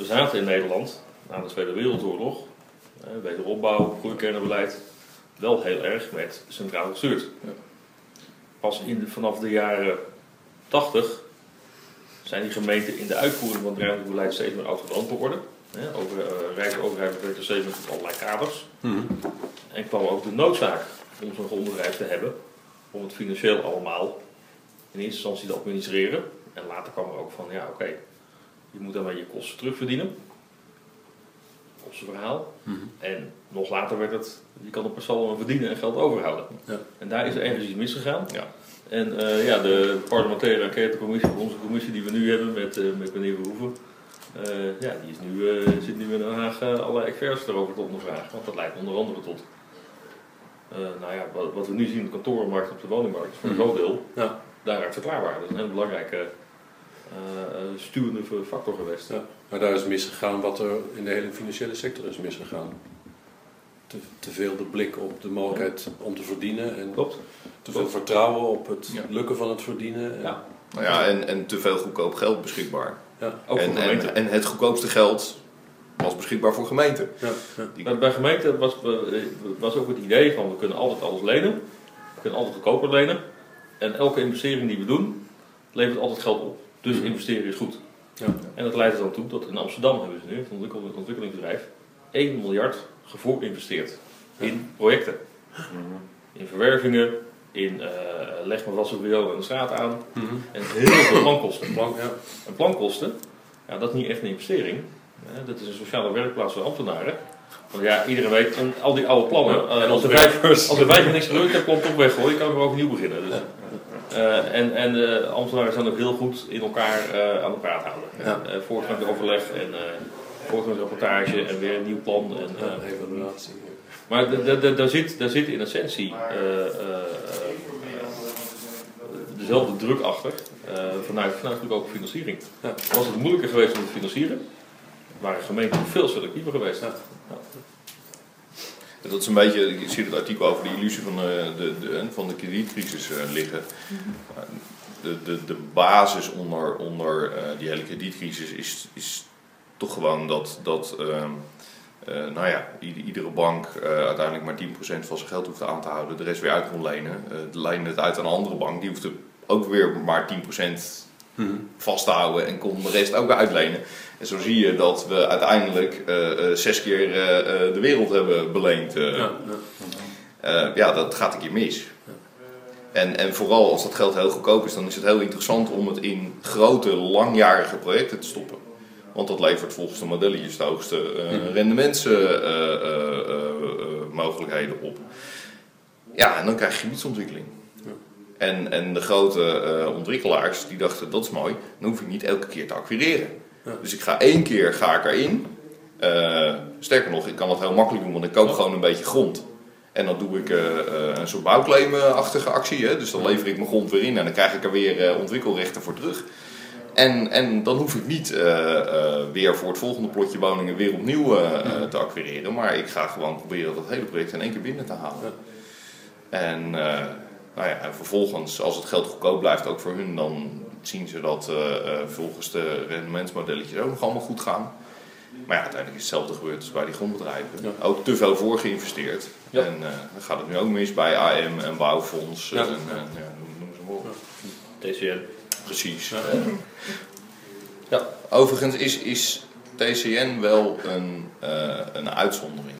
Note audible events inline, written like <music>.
we zaten in Nederland na de Tweede Wereldoorlog, eh, wederopbouw, groeikernenbeleid, wel heel erg met centraal gestuurd. Pas in de, vanaf de jaren 80 zijn die gemeenten in de uitvoering van het ruimtelijk beleid steeds meer autonoom geworden. Over, uh, Rijksoverheid werkte steeds met allerlei kaders. En kwam ook de noodzaak om zo'n grondbedrijf te hebben, om het financieel allemaal in eerste instantie te administreren. En later kwam er ook van, ja oké, je moet dan wel je kosten terugverdienen. Kostenverhaal. En nog later werd het, je kan op per saldo verdienen en geld overhouden. Ja. En daar is er ergens iets misgegaan. Ja. En eh, ja, de parlementaire enquêtecommissie, onze commissie die we nu hebben met, eh, met meneer Verhoeven, eh, ja, die is nu, zit nu in Den Haag alle experts erover te ondervragen. Want dat leidt onder andere tot, nou ja, wat, wat we nu zien in de kantorenmarkt op de woningmarkt, is voor een groot deel Ja. daaruit verklaarbaar. Dat is een hele belangrijke eh, eh, stuwende factor geweest. Ja. Maar daar is misgegaan wat er in de hele financiële sector is misgegaan. Te, te veel de blik op de mogelijkheid om te verdienen en Klopt. te veel vertrouwen op het Ja. lukken van het verdienen. En, Ja. Nou ja, en, en te veel goedkoop geld beschikbaar. Ja. Ook voor en, gemeenten. en, en het goedkoopste geld was beschikbaar voor gemeenten. Ja. Ja. Die- Maar bij gemeenten was, was ook het idee van we kunnen altijd alles lenen. We kunnen altijd goedkoper lenen. En elke investering die we doen, levert altijd geld op. Dus investeren is goed. Ja. En dat leidt er dan toe dat in Amsterdam hebben ze nu, het ontwikkel- het ontwikkelingsbedrijf, 1 miljard gevoerinvesteerd in projecten. In verwervingen, in eh leg maar wat jou aan de straat aan. Mhm. En heel veel <coughs> plankosten. Plank, ja. En plankosten, ja, dat is niet echt een investering. Dat is een sociale werkplaats voor ambtenaren. Want ja, iedereen weet, en al die oude plannen, eh, en als, er vijf, als er vijf jaar niks gebeurt, dan plan toch weggooien, kan ik weer overnieuw beginnen. Dus, eh, en en de ambtenaren zijn ook heel goed in elkaar eh, aan de praat houden. Ja. Eh voortgangsoverleg en uh, voortgangsrapportage en weer een nieuw plan. En, eh, evaluatie. maar daar zit, daar zit in essentie eh, eh, eh, dezelfde druk achter eh, vanuit, vanuit goedkope financiering. Ja. Was het moeilijker geweest om te financieren, waren gemeenten veel selectiever geweest. Ja. Dat is een beetje, ik zie het artikel over de illusie van de, de, de, van de kredietcrisis eh, liggen. De, de, de basis onder, onder eh, die hele kredietcrisis is, is toch gewoon dat, dat ehm, eh, nou ja, ieder- iedere bank eh, uiteindelijk maar 10% van zijn geld hoeft aan te houden, de rest weer uit kon lenen. Eh leende het uit aan een andere bank, die hoefde ook weer maar 10% Mhm. vast te houden en kon de rest ook weer uitlenen. En zo zie je dat we uiteindelijk eh, eh, zes keer eh, de wereld hebben beleend. Ja, ja. Ja, dat gaat een keer mis. En, en vooral als dat geld heel goedkoop is, dan is het heel interessant om het in grote, langjarige projecten te stoppen. Want dat levert volgens de modelletjes de hoogste eh rendementsmogelijkheden op. Ja, en dan krijg je gebiedsontwikkeling. En, en de grote eh, ontwikkelaars die dachten dat is mooi, dan hoef ik niet elke keer te acquireren. Ja. Dus ik ga één keer ga ik erin. Eh, sterker nog, ik kan dat heel makkelijk doen, want ik koop gewoon een beetje grond. En dan doe ik eh, een soort bouwclaim-achtige actie. Hè? Dus dan lever ik mijn grond weer in en dan krijg ik er weer ontwikkelrechten voor terug. En, en dan hoef ik niet weer voor het volgende plotje woningen weer opnieuw te acquireren. Maar ik ga gewoon proberen dat hele project in één keer binnen te halen. En, nou ja, en vervolgens, als het geld goedkoop blijft ook voor hun, dan zien ze dat eh, eh, volgens de rendementsmodelletjes ook nog allemaal goed gaan. Maar ja, uiteindelijk is hetzelfde gebeurd als bij die grondbedrijven. Ja. Ook te veel voor geïnvesteerd. Ja. En eh, dan gaat het nu ook mis bij AM en Bouwfonds. Ja. En, noem, noem ze maar op. TCN. Precies. Ja. Ja, overigens is, is TCN wel een, een uitzondering.